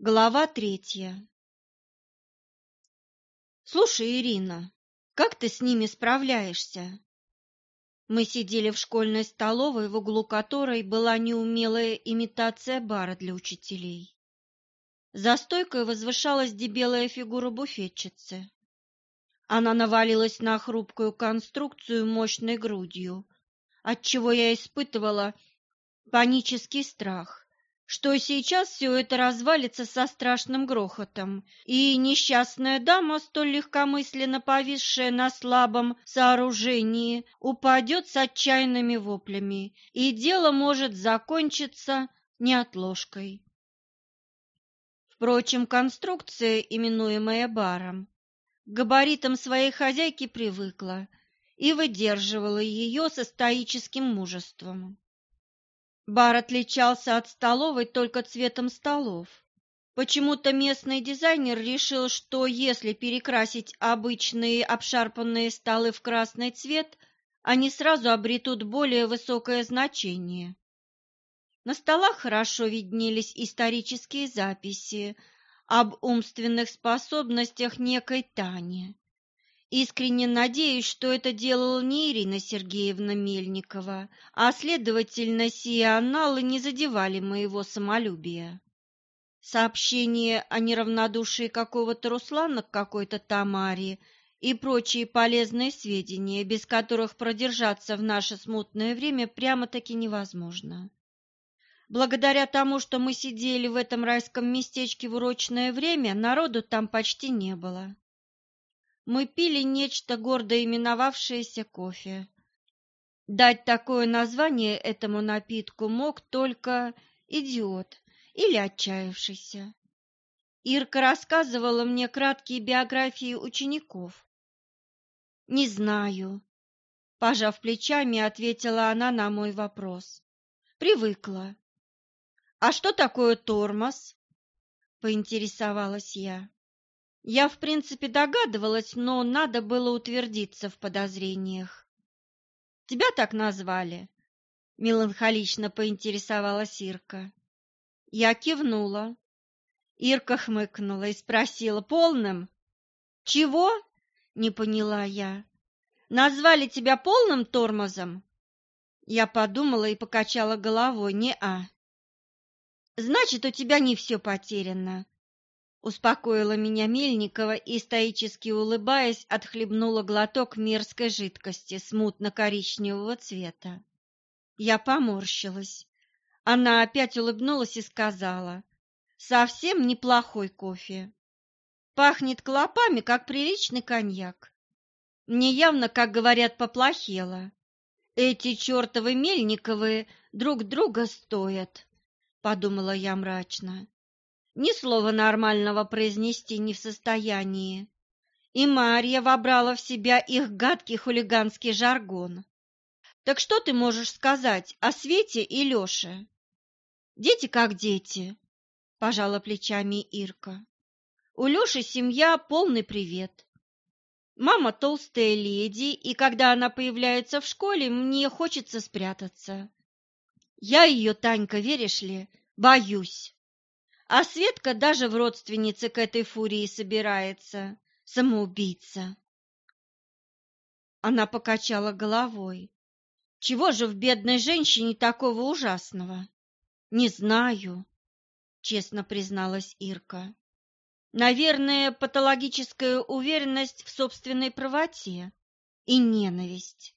Глава третья «Слушай, Ирина, как ты с ними справляешься?» Мы сидели в школьной столовой, в углу которой была неумелая имитация бара для учителей. За стойкой возвышалась дебелая фигура буфетчицы. Она навалилась на хрупкую конструкцию мощной грудью, отчего я испытывала панический страх что сейчас все это развалится со страшным грохотом, и несчастная дама, столь легкомысленно повисшая на слабом сооружении, упадет с отчаянными воплями, и дело может закончиться неотложкой. Впрочем, конструкция, именуемая баром, к габаритам своей хозяйки привыкла и выдерживала ее со стоическим мужеством. Бар отличался от столовой только цветом столов. Почему-то местный дизайнер решил, что если перекрасить обычные обшарпанные столы в красный цвет, они сразу обретут более высокое значение. На столах хорошо виднелись исторические записи об умственных способностях некой Тани. Искренне надеюсь, что это делала не Ирина Сергеевна Мельникова, а, следовательно, сии анналы не задевали моего самолюбия. Сообщение о неравнодушии какого-то Руслана к какой-то Тамаре и прочие полезные сведения, без которых продержаться в наше смутное время прямо-таки невозможно. Благодаря тому, что мы сидели в этом райском местечке в урочное время, народу там почти не было мы пили нечто гордо именовавшееся кофе. Дать такое название этому напитку мог только идиот или отчаявшийся. Ирка рассказывала мне краткие биографии учеников. «Не знаю», — пожав плечами, ответила она на мой вопрос. «Привыкла». «А что такое тормоз?» — поинтересовалась я. Я, в принципе, догадывалась, но надо было утвердиться в подозрениях. Тебя так назвали? Меланхолично поинтересовалась Ирка. Я кивнула. Ирка хмыкнула и спросила полным. Чего? Не поняла я. Назвали тебя полным тормозом? Я подумала и покачала головой. Не-а. Значит, у тебя не все потеряно. Успокоила меня Мельникова и, стоически улыбаясь, отхлебнула глоток мерзкой жидкости смутно-коричневого цвета. Я поморщилась. Она опять улыбнулась и сказала, «Совсем неплохой кофе. Пахнет клопами, как приличный коньяк. Мне явно, как говорят, поплохело. Эти чертовы Мельниковы друг друга стоят», — подумала я мрачно ни слова нормального произнести не в состоянии. И Марья вобрала в себя их гадкий хулиганский жаргон. Так что ты можешь сказать о Свете и Лёше? Дети как дети, пожала плечами Ирка. У Лёши семья полный привет. Мама толстая леди, и когда она появляется в школе, мне хочется спрятаться. Я ее, Танька, веришь ли, боюсь. А Светка даже в родственнице к этой фурии собирается. Самоубийца. Она покачала головой. Чего же в бедной женщине такого ужасного? Не знаю, честно призналась Ирка. Наверное, патологическая уверенность в собственной правоте и ненависть.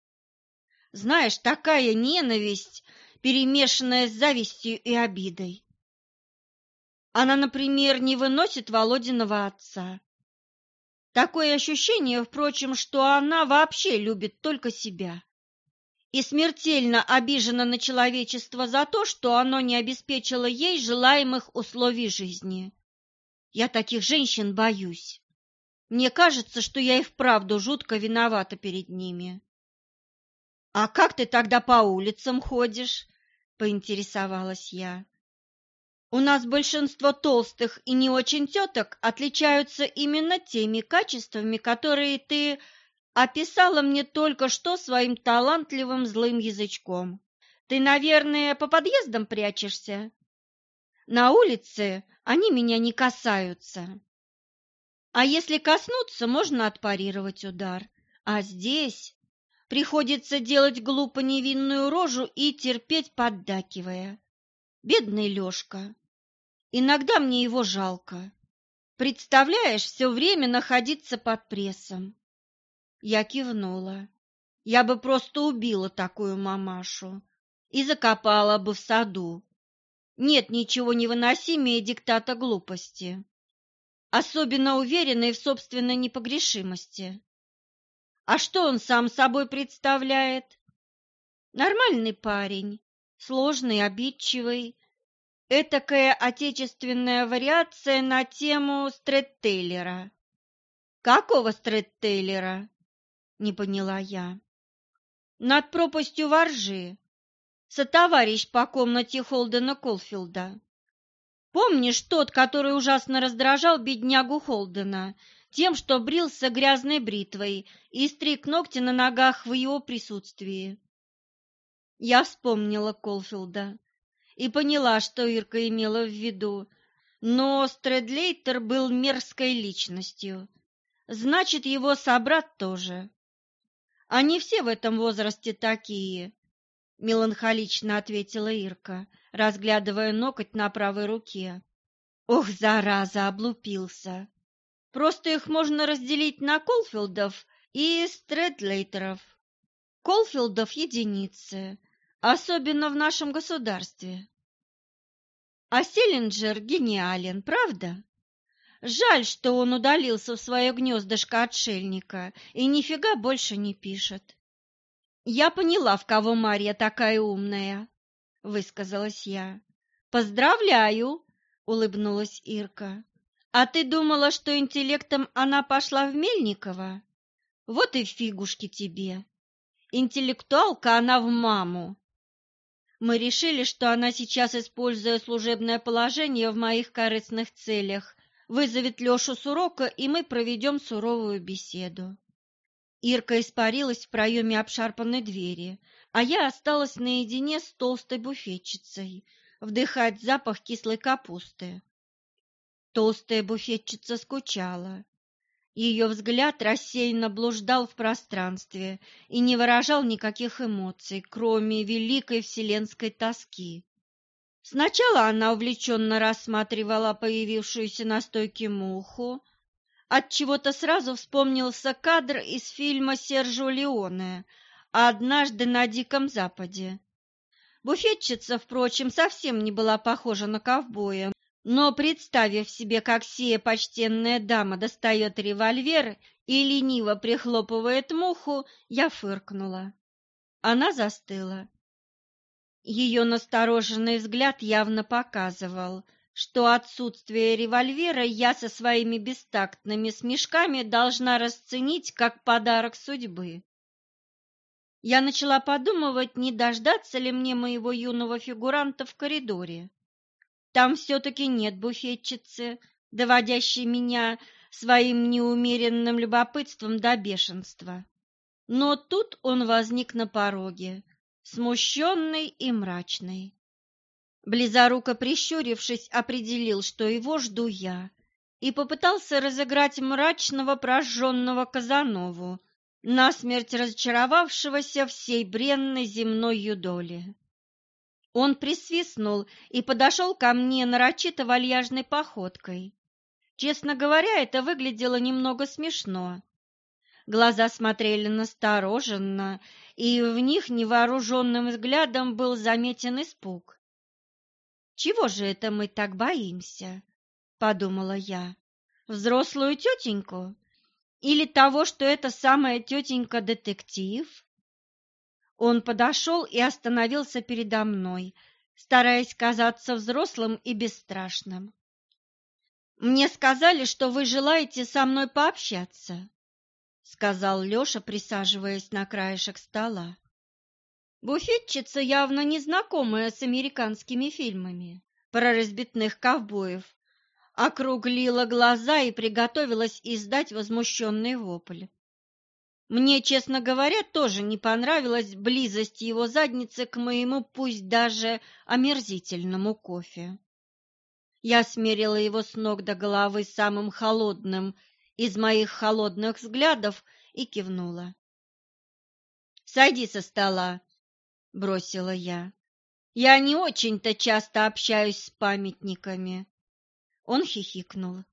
Знаешь, такая ненависть, перемешанная с завистью и обидой. Она, например, не выносит Володиного отца. Такое ощущение, впрочем, что она вообще любит только себя и смертельно обижена на человечество за то, что оно не обеспечило ей желаемых условий жизни. Я таких женщин боюсь. Мне кажется, что я и вправду жутко виновата перед ними. А как ты тогда по улицам ходишь? поинтересовалась я. У нас большинство толстых и не очень теток отличаются именно теми качествами, которые ты описала мне только что своим талантливым злым язычком. Ты, наверное, по подъездам прячешься? На улице они меня не касаются. А если коснуться, можно отпарировать удар. А здесь приходится делать глупо невинную рожу и терпеть, поддакивая. Бедный Лёшка. Иногда мне его жалко. Представляешь, все время находиться под прессом. Я кивнула. Я бы просто убила такую мамашу и закопала бы в саду. Нет ничего невыносимее диктата глупости, особенно уверенной в собственной непогрешимости. А что он сам собой представляет? Нормальный парень, сложный, обидчивый, этакая отечественная вариация на тему Стрэттейлера. Какого Стрэттейлера? Не поняла я. Над пропастью воржи, сотоварищ по комнате Холдена Колфилда. Помнишь тот, который ужасно раздражал беднягу Холдена тем, что брился грязной бритвой и стриг ногти на ногах в его присутствии? Я вспомнила Колфилда и поняла, что Ирка имела в виду, но Стрэдлейтер был мерзкой личностью. Значит, его собрат тоже. Они все в этом возрасте такие, меланхолично ответила Ирка, разглядывая ноготь на правой руке. Ох, зараза, облупился. Просто их можно разделить на Колфилдов и Стрэдлейтеров. Колфилдов единицы, особенно в нашем государстве. А Селлинджер гениален, правда? Жаль, что он удалился в свое гнездышко отшельника и нифига больше не пишет. «Я поняла, в кого Марья такая умная», — высказалась я. «Поздравляю», — улыбнулась Ирка. «А ты думала, что интеллектом она пошла в Мельникова? Вот и фигушки тебе. Интеллектуалка она в маму». Мы решили, что она сейчас, используя служебное положение в моих корыстных целях, вызовет Лешу с урока, и мы проведем суровую беседу. Ирка испарилась в проеме обшарпанной двери, а я осталась наедине с толстой буфетчицей, вдыхать запах кислой капусты. Толстая буфетчица скучала. Ее взгляд рассеянно блуждал в пространстве и не выражал никаких эмоций, кроме великой вселенской тоски. Сначала она увлеченно рассматривала появившуюся на стойке муху, от чего-то сразу вспомнился кадр из фильма Сержо Леоне «Однажды на Диком Западе». Буфетчица, впрочем, совсем не была похожа на ковбоя, но, представив себе, как сия почтенная дама достает револьвер и лениво прихлопывает муху, я фыркнула. Она застыла. Ее настороженный взгляд явно показывал – что отсутствие револьвера я со своими бестактными смешками должна расценить как подарок судьбы. Я начала подумывать, не дождаться ли мне моего юного фигуранта в коридоре. Там все-таки нет буфетчицы, доводящей меня своим неумеренным любопытством до бешенства. Но тут он возник на пороге, смущенный и мрачный. Близоруко прищурившись, определил, что его жду я, и попытался разыграть мрачного прожженного Казанову, насмерть разочаровавшегося всей бренной земной юдоли. Он присвистнул и подошел ко мне нарочито вальяжной походкой. Честно говоря, это выглядело немного смешно. Глаза смотрели настороженно, и в них невооруженным взглядом был заметен испуг. Чего же это мы так боимся? Подумала я. Взрослую тетеньку? Или того, что это самая тетенька детектив? Он подошел и остановился передо мной, стараясь казаться взрослым и бесстрашным. «Мне сказали, что вы желаете со мной пообщаться», — сказал Леша, присаживаясь на краешек стола. Буфетчица, явно незнакомая с американскими фильмами про разбитных ковбоев, округлила глаза и приготовилась издать возмущенный вопль. Мне, честно говоря, тоже не понравилась близость его задницы к моему, пусть даже омерзительному кофе. Я смерила его с ног до головы самым холодным из моих холодных взглядов и кивнула. «Сойди со стола», — бросила я. «Я не очень-то часто общаюсь с памятниками». Он хихикнул.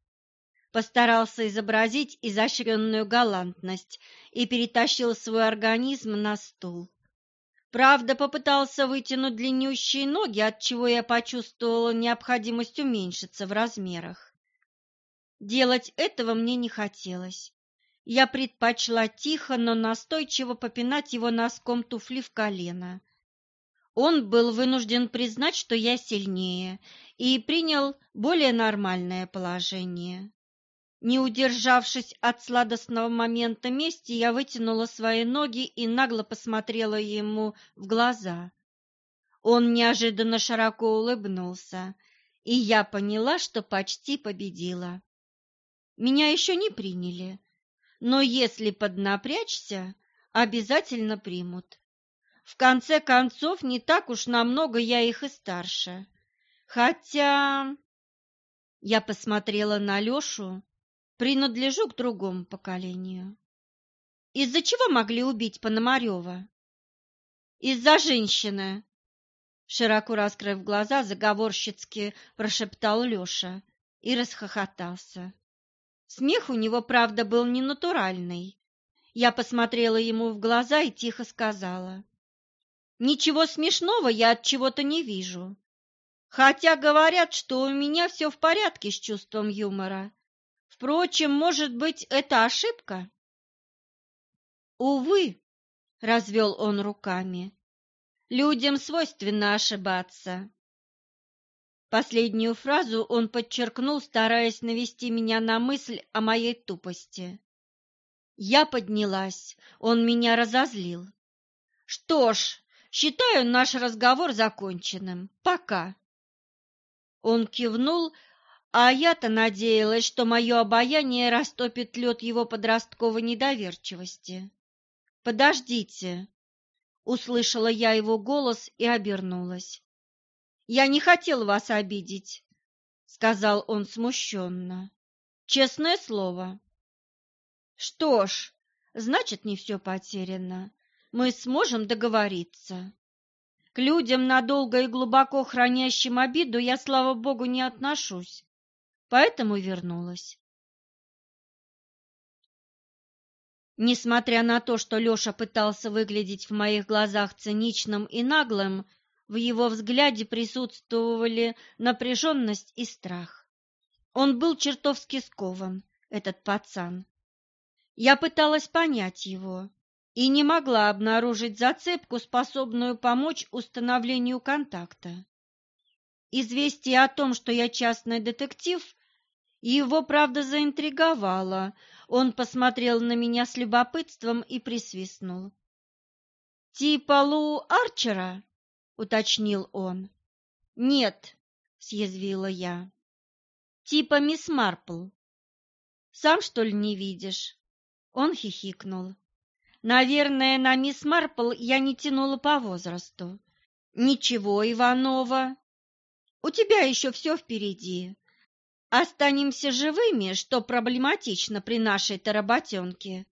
Постарался изобразить изощренную галантность и перетащил свой организм на стул. Правда, попытался вытянуть длиннющие ноги, от чего я почувствовала необходимость уменьшиться в размерах. Делать этого мне не хотелось. Я предпочла тихо, но настойчиво попинать его носком туфли в колено. Он был вынужден признать, что я сильнее, и принял более нормальное положение. Не удержавшись от сладостного момента мести, я вытянула свои ноги и нагло посмотрела ему в глаза. Он неожиданно широко улыбнулся, и я поняла, что почти победила. Меня еще не приняли, но если поднапрячься, обязательно примут. В конце концов, не так уж намного я их и старше. Хотя... Я посмотрела на Лешу, принадлежу к другому поколению. Из-за чего могли убить Пономарева? Из-за женщины. Широко раскрыв глаза, заговорщицки прошептал Леша и расхохотался. Смех у него, правда, был ненатуральный. Я посмотрела ему в глаза и тихо сказала. «Ничего смешного я от чего-то не вижу. Хотя говорят, что у меня все в порядке с чувством юмора. Впрочем, может быть, это ошибка? Увы, развел он руками. Людям свойственно ошибаться. Последнюю фразу он подчеркнул, стараясь навести меня на мысль о моей тупости. Я поднялась, он меня разозлил. Что ж, считаю наш разговор законченным. Пока. Он кивнул, а я-то надеялась, что мое обаяние растопит лед его подростковой недоверчивости. «Подождите!» — услышала я его голос и обернулась. «Я не хотел вас обидеть», — сказал он смущенно. «Честное слово». «Что ж, значит, не все потеряно. Мы сможем договориться». К людям, надолго и глубоко хранящим обиду, я, слава богу, не отношусь поэтому вернулась. Несмотря на то, что Леша пытался выглядеть в моих глазах циничным и наглым, в его взгляде присутствовали напряженность и страх. Он был чертовски скован, этот пацан. Я пыталась понять его и не могла обнаружить зацепку, способную помочь установлению контакта. Известие о том, что я частный детектив, его, правда, заинтриговало. Он посмотрел на меня с любопытством и присвистнул. «Типа Лу Арчера?» — уточнил он. «Нет», — съязвила я. «Типа мисс Марпл». «Сам, что ли, не видишь?» Он хихикнул. «Наверное, на мисс Марпл я не тянула по возрасту». «Ничего, Иванова, у тебя еще все впереди. Останемся живыми, что проблематично при нашей-то работенке,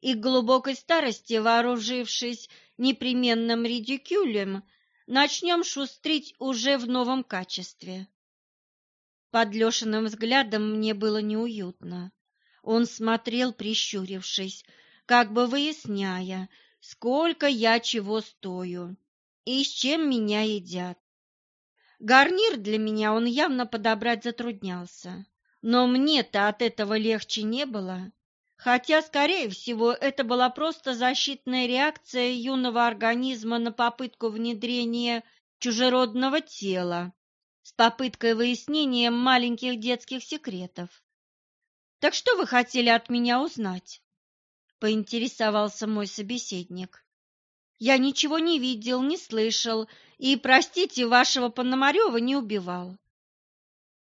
и к глубокой старости, вооружившись непременным редикюлем, начнем шустрить уже в новом качестве. Под Лешиным взглядом мне было неуютно. Он смотрел, прищурившись, как бы выясняя, сколько я чего стою и с чем меня едят. Гарнир для меня он явно подобрать затруднялся, но мне-то от этого легче не было, хотя, скорее всего, это была просто защитная реакция юного организма на попытку внедрения чужеродного тела с попыткой выяснения маленьких детских секретов. «Так что вы хотели от меня узнать?» — поинтересовался мой собеседник. Я ничего не видел, не слышал и, простите, вашего Пономарева не убивал.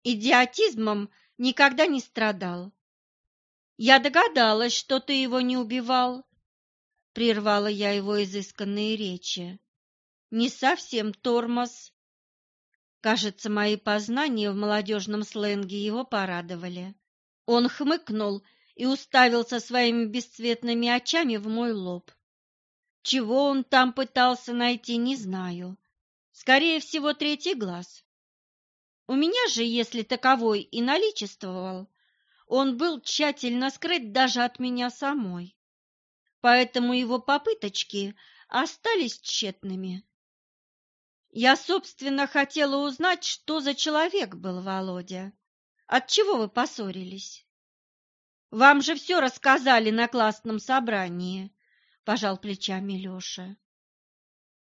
Идиотизмом никогда не страдал. Я догадалась, что ты его не убивал, прервала я его изысканные речи. Не совсем тормоз. Кажется, мои познания в молодежном сленге его порадовали. Он хмыкнул и уставился своими бесцветными очами в мой лоб. Чего он там пытался найти, не знаю. Скорее всего, третий глаз. У меня же, если таковой и наличествовал, он был тщательно скрыт даже от меня самой. Поэтому его попыточки остались тщетными. Я, собственно, хотела узнать, что за человек был Володя. От чего вы поссорились? Вам же все рассказали на классном собрании, пожал плечами Леша.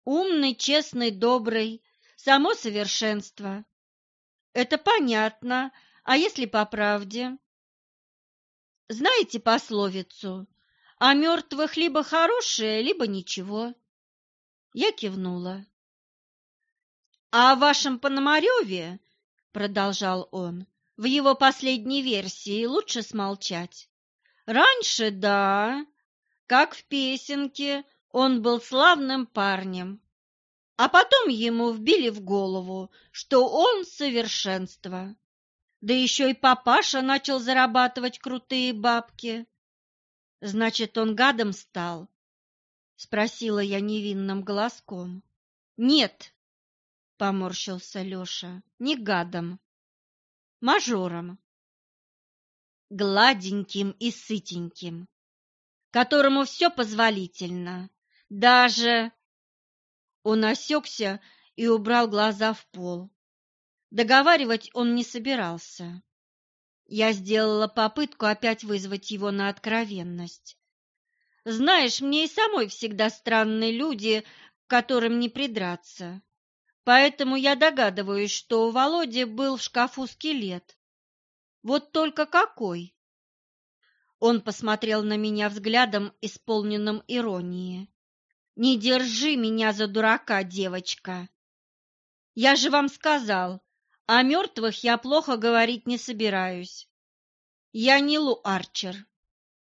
Умный, честный, добрый, само совершенство. Это понятно, а если по правде? Знаете пословицу «О мертвых либо хорошее, либо ничего»? Я кивнула. «А о вашем Пономареве, — продолжал он, — в его последней версии лучше смолчать. Раньше, да, как в песенке, он был славным парнем, а потом ему вбили в голову, что он совершенство. Да еще и папаша начал зарабатывать крутые бабки. Значит, он гадом стал? Спросила я невинным голоском. Нет, поморщился Леша, не гадом, мажором. Гладеньким и сытеньким, которому все позволительно, даже он осекся и убрал глаза в пол. Договаривать он не собирался. Я сделала попытку опять вызвать его на откровенность. Знаешь, мне и самой всегда странные люди, к которым не придраться. Поэтому я догадываюсь, что у Володи был в шкафу скелет. Вот только какой? Он посмотрел на меня взглядом, исполненным иронии. Не держи меня за дурака, девочка. Я же вам сказал, о мертвых я плохо говорить не собираюсь. Я не Лу Арчер.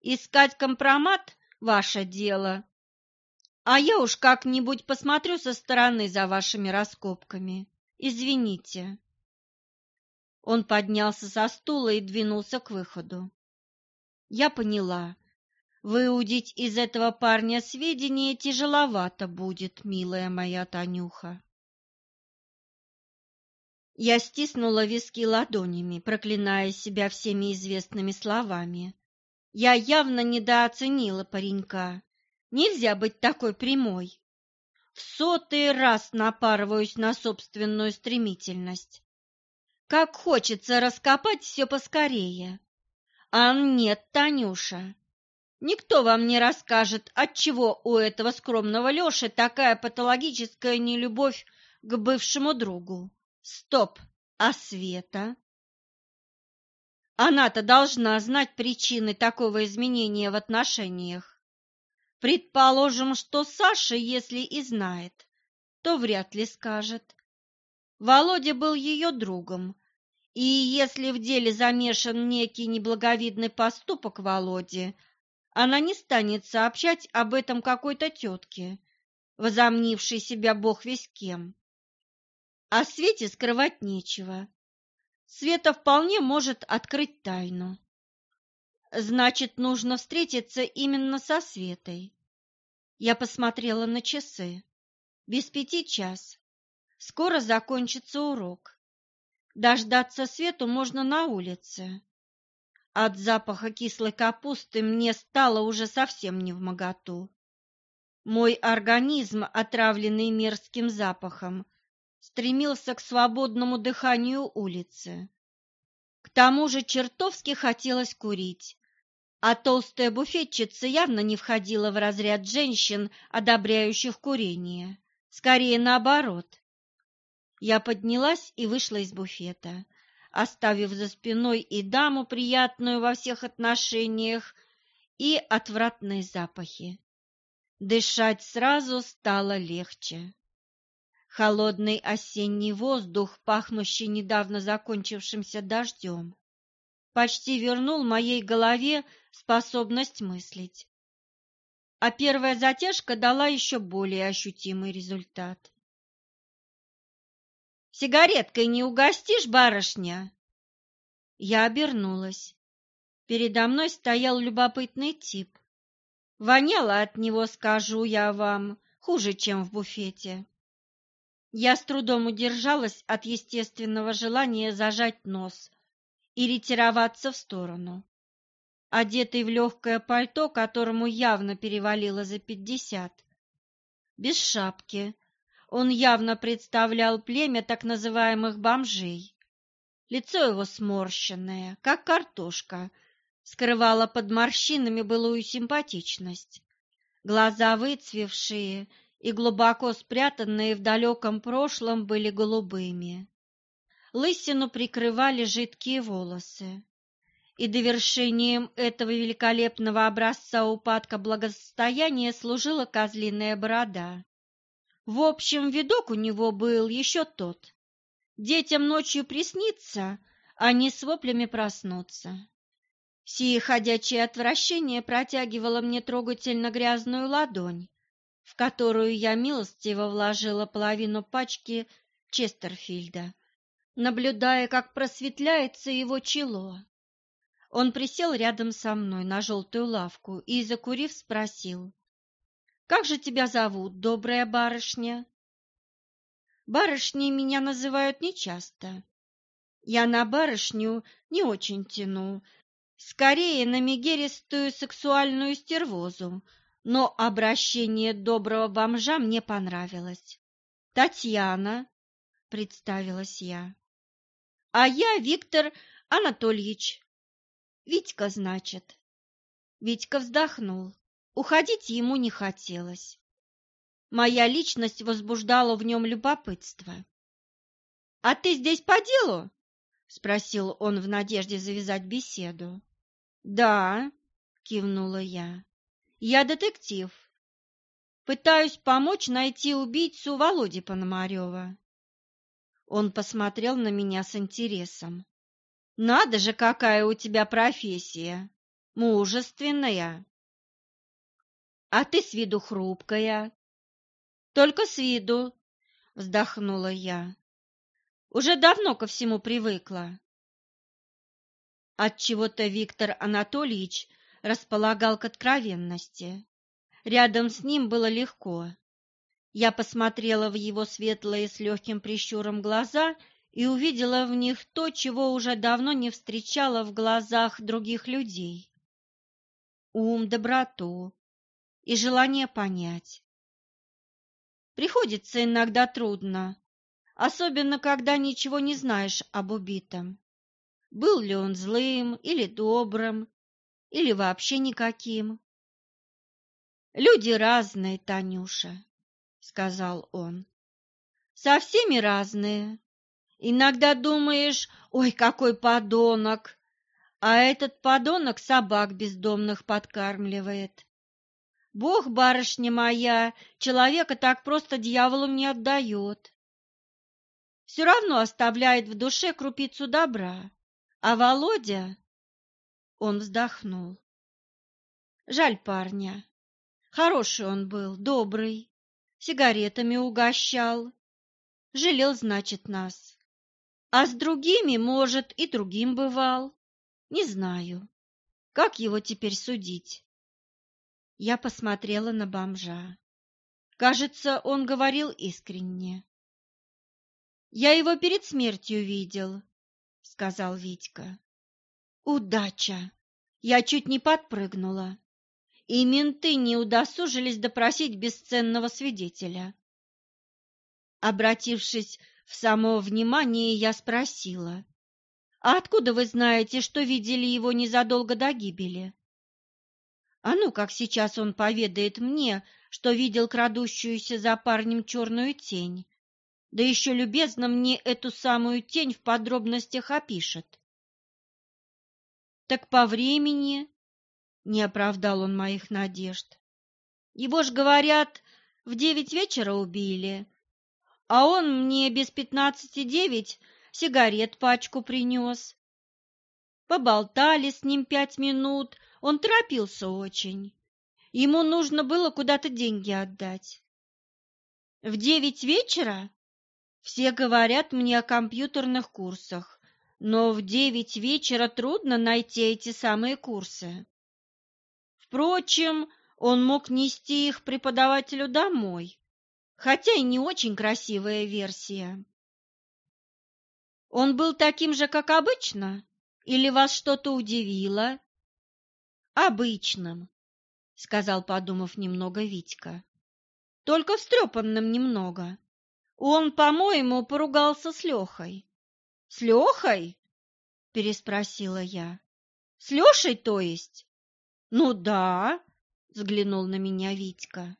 Искать компромат – ваше дело. А я уж как-нибудь посмотрю со стороны за вашими раскопками. Извините. Он поднялся со стула и двинулся к выходу. Я поняла, Выудить из этого парня сведения тяжеловато будет, милая моя Танюха. Я стиснула виски ладонями, проклиная себя всеми известными словами. Я явно недооценила паренька. Нельзя быть такой прямой. В сотый раз напарываюсь на собственную стремительность. Как хочется раскопать все поскорее. А нет, Танюша, Никто вам не расскажет, отчего у этого скромного Лёши такая патологическая нелюбовь к бывшему другу. Стоп, а Света? Она-то должна знать причины такого изменения в отношениях. Предположим, что Саша, если и знает, то вряд ли скажет. Володя был ее другом, и если в деле замешан некий неблаговидный поступок Володи – она не станет сообщать об этом какой-то тетке, возомнившей себя бог весь кем. А Свете скрывать нечего. Света вполне может открыть тайну. Значит, нужно встретиться именно со Светой. Я посмотрела на часы. Без пяти час. Скоро закончится урок. Дождаться Свету можно на улице. От запаха кислой капусты мне стало уже совсем не в моготу. Мой организм, отравленный мерзким запахом, стремился к свободному дыханию улицы. К тому же чертовски хотелось курить, а толстая буфетчица явно не входила в разряд женщин, одобряющих курение. Скорее наоборот. Я поднялась и вышла из буфета оставив за спиной и даму, приятную во всех отношениях, и отвратные запахи. Дышать сразу стало легче. Холодный осенний воздух, пахнущий недавно закончившимся дождем, почти вернул моей голове способность мыслить. А первая затяжка дала еще более ощутимый результат. Сигареткой не угостишь, барышня?» Я обернулась. Передо мной стоял любопытный тип. Воняло от него, скажу я вам, хуже, чем в буфете. Я с трудом удержалась от естественного желания зажать нос и ретироваться в сторону. Одетый в легкое пальто, которому явно перевалило за пятьдесят, без шапки, он явно представлял племя так называемых бомжей. Лицо его сморщенное, как картошка, скрывало под морщинами былую симпатичность. Глаза выцвевшие и глубоко спрятанные в далеком прошлом были голубыми. Лысину прикрывали жидкие волосы. И довершением этого великолепного образца упадка благосостояния служила козлиная борода. В общем, видок у него был еще тот. Детям ночью приснится, а не с воплями проснуться. Сие ходячее отвращение протягивало мне трогательно грязную ладонь, в которую я милостиво вложила половину пачки Честерфильда, наблюдая, как просветляется его чело. Он присел рядом со мной на желтую лавку и, закурив, спросил, «Как же тебя зовут, добрая барышня?» Барышней меня называют нечасто. Я на барышню не очень тяну, скорее на мегеристую сексуальную стервозу, но обращение доброго бомжа мне понравилось. «Татьяна», — представилась я. «А я Виктор Анатольевич». «Витька, значит». Витька вздохнул. Уходить ему не хотелось. Моя личность возбуждала в нем любопытство. «А ты здесь по делу?» — спросил он в надежде завязать беседу. «Да», — кивнула я, — «я детектив. Пытаюсь помочь найти убийцу Володи Пономарева». Он посмотрел на меня с интересом. «Надо же, какая у тебя профессия! Мужественная!» «А ты с виду хрупкая, только с виду, вздохнула я. Уже давно ко всему привыкла. От чего-то Виктор Анатольевич располагал к откровенности. Рядом с ним было легко. Я посмотрела в его светлые с легким прищуром глаза и увидела в них то, чего уже давно не встречала в глазах других людей. Ум, доброту и желание понять. Приходится иногда трудно, особенно когда ничего не знаешь об убитом. Был ли он злым или добрым, или вообще никаким. Люди разные, Танюша, сказал он. Со всеми разные. Иногда думаешь, ой, какой подонок, а этот подонок собак бездомных подкармливает. Бог, барышня моя, человека так просто дьяволу не отдает. Все равно оставляет в душе крупицу добра. А Володя... Он вздохнул. Жаль парня. Хороший он был, добрый, сигаретами угощал. Жалел, значит, нас. А с другими, может, и другим бывал. Не знаю, как его теперь судить. Я посмотрела на бомжа. Кажется, он говорил искренне. «Я его перед смертью видел», — сказал Витька. «Удача! Я чуть не подпрыгнула, и менты не удосужились допросить бесценного свидетеля». Обратившись в само внимание, я спросила, «А откуда вы знаете, что видели его незадолго до гибели?» А ну, как сейчас он поведает мне, что видел крадущуюся за парнем черную тень, да еще любезно мне эту самую тень в подробностях опишет. Так по времени не оправдал он моих надежд. Его ж, говорят, в девять вечера убили, а он мне без пятнадцати девять сигарет пачку принес. Поболтали с ним пять минут, он торопился очень. Ему нужно было куда-то деньги отдать. В девять вечера? Все говорят мне о компьютерных курсах, но в девять вечера трудно найти эти самые курсы. Впрочем, он мог нести их преподавателю домой, хотя и не очень красивая версия. Он был таким же, как обычно, или вас что-то удивило? Обычным, сказал, подумав немного Витька. Только встрепанным немного. Он, по-моему, поругался с Лехой. С Лехой? переспросила я. С Лешей, то есть? Ну да, взглянул на меня Витька.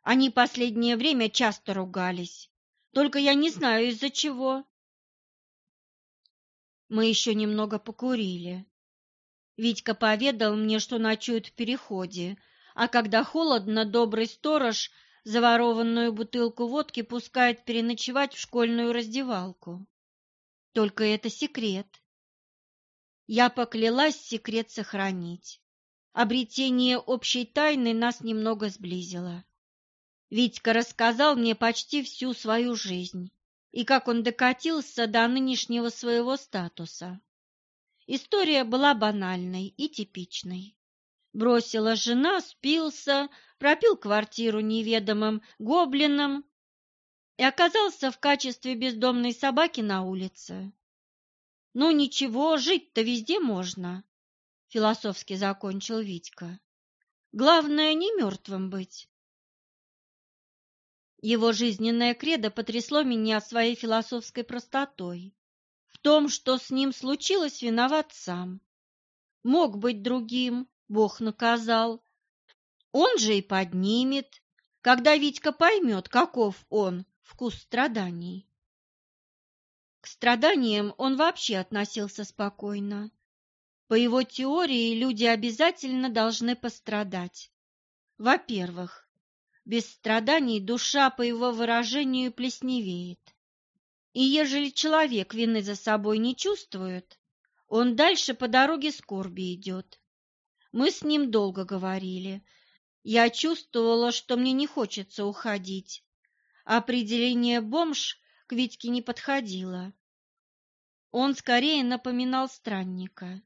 Они последнее время часто ругались. Только я не знаю, из-за чего. Мы еще немного покурили. Витька поведал мне, что ночует в переходе, а когда холодно, добрый сторож заворованную бутылку водки пускает переночевать в школьную раздевалку. Только это секрет. Я поклялась секрет сохранить. Обретение общей тайны нас немного сблизило. Витька рассказал мне почти всю свою жизнь и как он докатился до нынешнего своего статуса. История была банальной и типичной. Бросила жена, спился, пропил квартиру неведомым гоблином и оказался в качестве бездомной собаки на улице. «Ну ничего, жить-то везде можно», — философски закончил Витька. «Главное, не мертвым быть». Его жизненное кредо потрясло меня своей философской простотой. Том, что с ним случилось, виноват сам. Мог быть другим, Бог наказал. Он же и поднимет, когда Витька поймет, каков он, вкус страданий. К страданиям он вообще относился спокойно. По его теории люди обязательно должны пострадать. Во-первых, без страданий душа, по его выражению, плесневеет. И ежели человек вины за собой не чувствует, он дальше по дороге скорби идет. Мы с ним долго говорили. Я чувствовала, что мне не хочется уходить. Определение «бомж» к Витьке не подходило. Он скорее напоминал странника.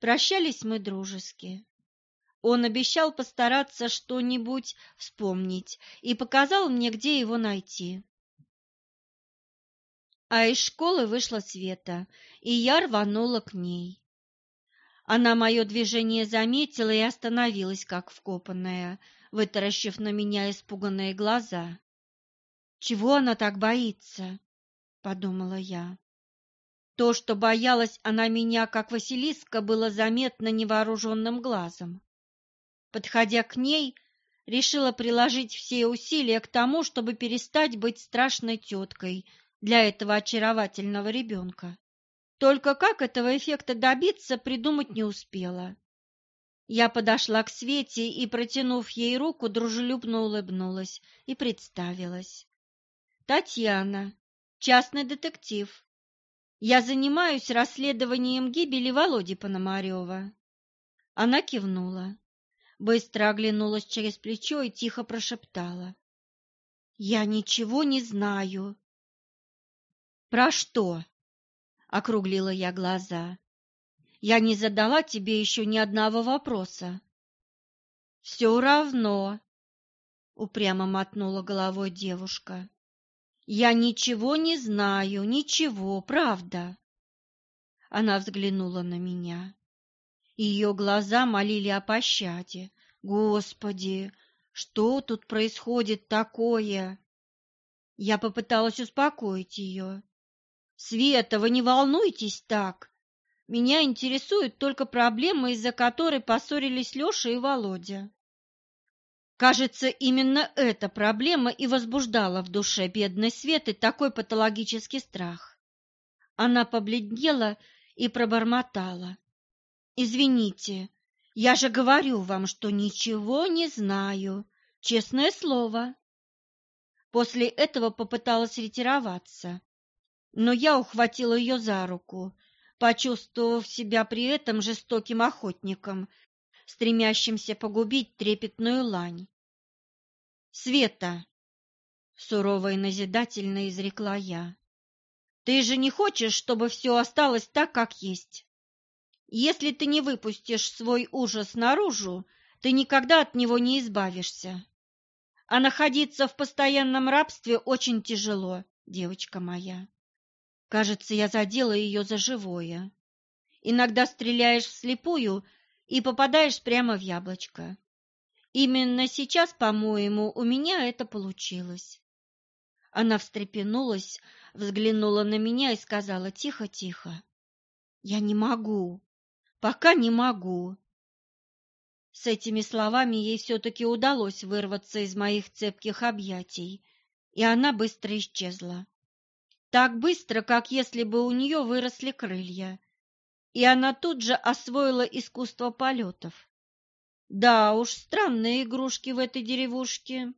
Прощались мы дружески. Он обещал постараться что-нибудь вспомнить и показал мне, где его найти. А из школы вышла Света, и я рванула к ней. Она мое движение заметила и остановилась, как вкопанная, вытаращив на меня испуганные глаза. «Чего она так боится?» — подумала я. То, что боялась она меня, как Василиска, было заметно невооруженным глазом. Подходя к ней, решила приложить все усилия к тому, чтобы перестать быть страшной теткой для этого очаровательного ребенка. Только как этого эффекта добиться, придумать не успела. Я подошла к Свете и, протянув ей руку, дружелюбно улыбнулась и представилась. Татьяна, частный детектив. Я занимаюсь расследованием гибели Володи Пономарева. Она кивнула быстро оглянулась через плечо и тихо прошептала. «Я ничего не знаю». «Про что?» — округлила я глаза. «Я не задала тебе еще ни одного вопроса». «Все равно», — упрямо мотнула головой девушка. «Я ничего не знаю, ничего, правда». Она взглянула на меня. Ее глаза молили о пощаде. Господи, что тут происходит такое? Я попыталась успокоить ее. Света, вы не волнуйтесь так. Меня интересует только проблема, из-за которой поссорились Леша и Володя. Кажется, именно эта проблема и возбуждала в душе бедной Светы такой патологический страх. Она побледнела и пробормотала. Извините, я же говорю вам, что ничего не знаю, честное слово. После этого попыталась ретироваться, но я ухватила ее за руку, почувствовав себя при этом жестоким охотником, стремящимся погубить трепетную лань. «Света!» — сурово и назидательно изрекла я. Ты же не хочешь, чтобы все осталось так, как есть. Если ты не выпустишь свой ужас наружу, ты никогда от него не избавишься. А находиться в постоянном рабстве очень тяжело, девочка моя. Кажется, я задела ее за живое. Иногда стреляешь вслепую и попадаешь прямо в яблочко. Именно сейчас, по-моему, у меня это получилось. Она встрепенулась, взглянула на меня и сказала тихо-тихо. «Я не могу, пока не могу». С этими словами ей все-таки удалось вырваться из моих цепких объятий, и она быстро исчезла. Так быстро, как если бы у нее выросли крылья, и она тут же освоила искусство полетов. Да уж, странные игрушки в этой деревушке.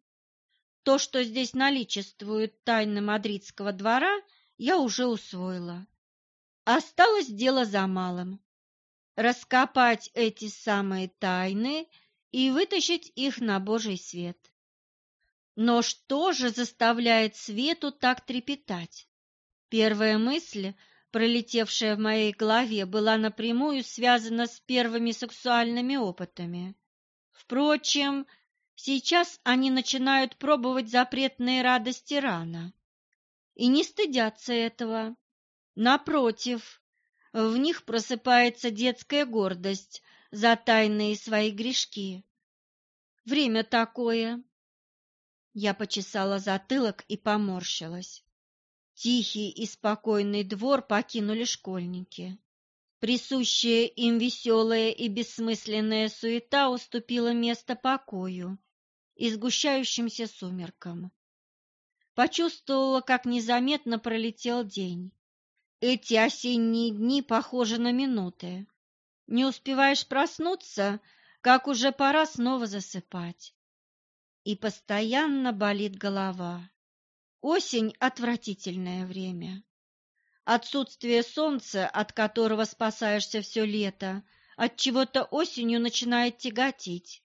То, что здесь наличествует тайны мадридского двора, я уже усвоила. Осталось дело за малым. Раскопать эти самые тайны и вытащить их на Божий свет. Но что же заставляет Свету так трепетать? Первая мысль, пролетевшая в моей голове, была напрямую связана с первыми сексуальными опытами. Впрочем, сейчас они начинают пробовать запретные радости рано. И не стыдятся этого. Напротив, в них просыпается детская гордость за тайные свои грешки. Время такое. Я почесала затылок и поморщилась. Тихий и спокойный двор покинули школьники. Присущая им веселая и бессмысленная суета уступила место покою и сгущающимся сумеркам. Почувствовала, как незаметно пролетел день. Эти осенние дни похожи на минуты. Не успеваешь проснуться, как уже пора снова засыпать. И постоянно болит голова. Осень – отвратительное время. Отсутствие солнца, от которого спасаешься все лето, от чего-то осенью начинает тяготить,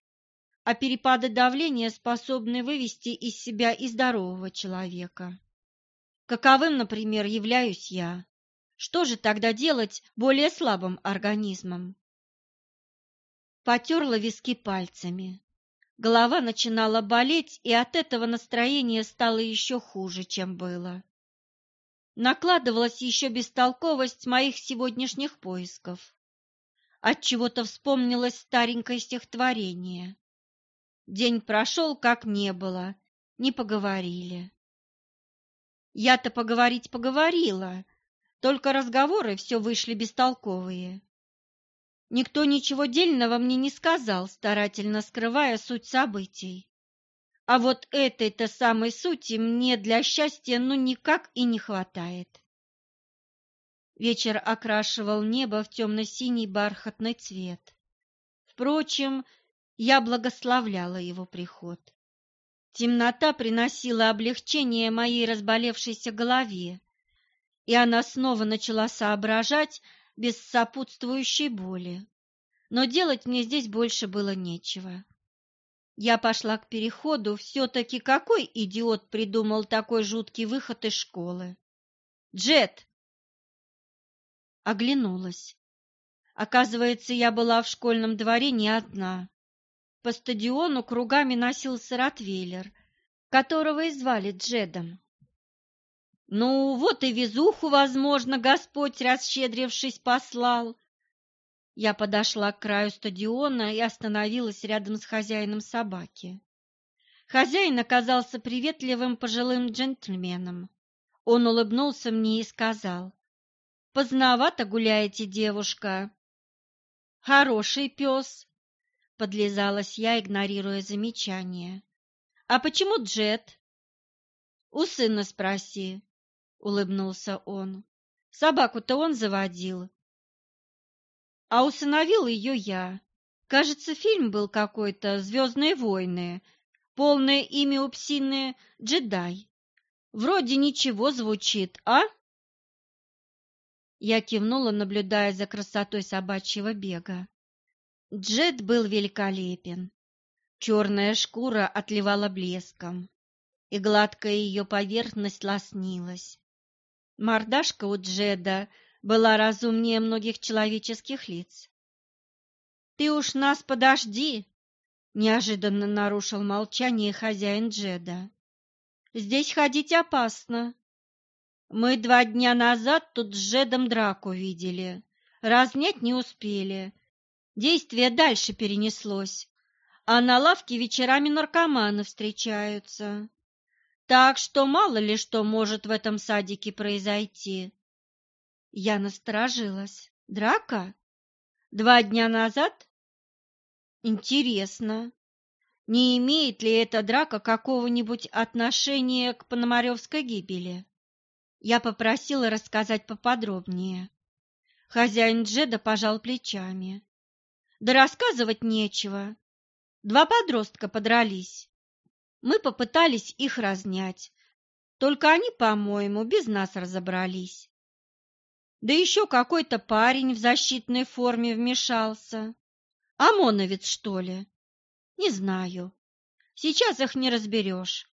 а перепады давления способны вывести из себя и здорового человека. Каковым, например, являюсь я. Что же тогда делать более слабым организмом? Потерла виски пальцами. Голова начинала болеть, и от этого настроение стало еще хуже, чем было. Накладывалась еще бестолковость моих сегодняшних поисков. От чего то вспомнилось старенькое стихотворение. День прошел, как не было, не поговорили. Я-то поговорить поговорила, только разговоры все вышли бестолковые. Никто ничего дельного мне не сказал, старательно скрывая суть событий. А вот этой-то самой сути мне для счастья ну никак и не хватает. Вечер окрашивал небо в темно-синий бархатный цвет. Впрочем, я благословляла его приход. Темнота приносила облегчение моей разболевшейся голове, и она снова начала соображать, без сопутствующей боли. Но делать мне здесь больше было нечего. Я пошла к переходу, все-таки какой идиот придумал такой жуткий выход из школы? Джет! Оглянулась. Оказывается, я была в школьном дворе не одна. По стадиону кругами носился Ротвейлер, которого и звали Джедом. Ну, вот и везуху, возможно, Господь, расщедрившись, послал. Я подошла к краю стадиона и остановилась рядом с хозяином собаки. Хозяин оказался приветливым пожилым джентльменом. Он улыбнулся мне и сказал, «Поздновато гуляете, девушка». «Хороший пес», — подлизалась я, игнорируя замечание. «А почему Джет?» «У сына спроси», — улыбнулся он. «Собаку-то он заводил, а усыновил ее я. Кажется, фильм был какой-то «Звездные войны», полное имя у псины «Джедай». Вроде ничего звучит, а?» Я кивнула, наблюдая за красотой собачьего бега. Джет был великолепен. Черная шкура отливала блеском. и гладкая ее поверхность лоснилась. Мордашка у Джеда была разумнее многих человеческих лиц. «Ты уж нас подожди!» — неожиданно нарушил молчание хозяин Джеда. «Здесь ходить опасно. Мы два дня назад тут с Джедом драку видели. Разнять не успели. Действие дальше перенеслось, а на лавке вечерами наркоманы встречаются. Так что мало ли что может в этом садике произойти. Я насторожилась. Драка? Два дня назад? Интересно, не имеет ли эта драка какого-нибудь отношения к Пономаревской гибели? Я попросила рассказать поподробнее. Хозяин Джеда пожал плечами. Да рассказывать нечего. Два подростка подрались. Мы попытались их разнять, только они, по-моему, без нас разобрались. Да еще какой-то парень в защитной форме вмешался. ОМОНовец, что ли? Не знаю. Сейчас их не разберешь.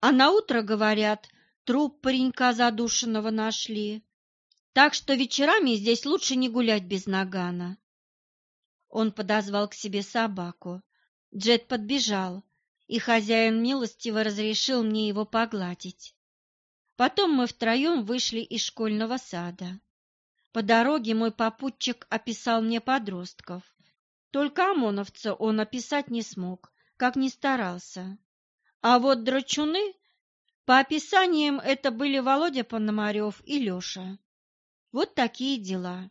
А на утро говорят, труп паренька задушенного нашли. Так что вечерами здесь лучше не гулять без нагана. Он подозвал к себе собаку. Джет подбежал, и хозяин милостиво разрешил мне его погладить. Потом мы втроем вышли из школьного сада. По дороге мой попутчик описал мне подростков. Только ОМОНовца он описать не смог, как ни старался. А вот драчуны, по описаниям, это были Володя Пономарев и Леша. Вот такие дела.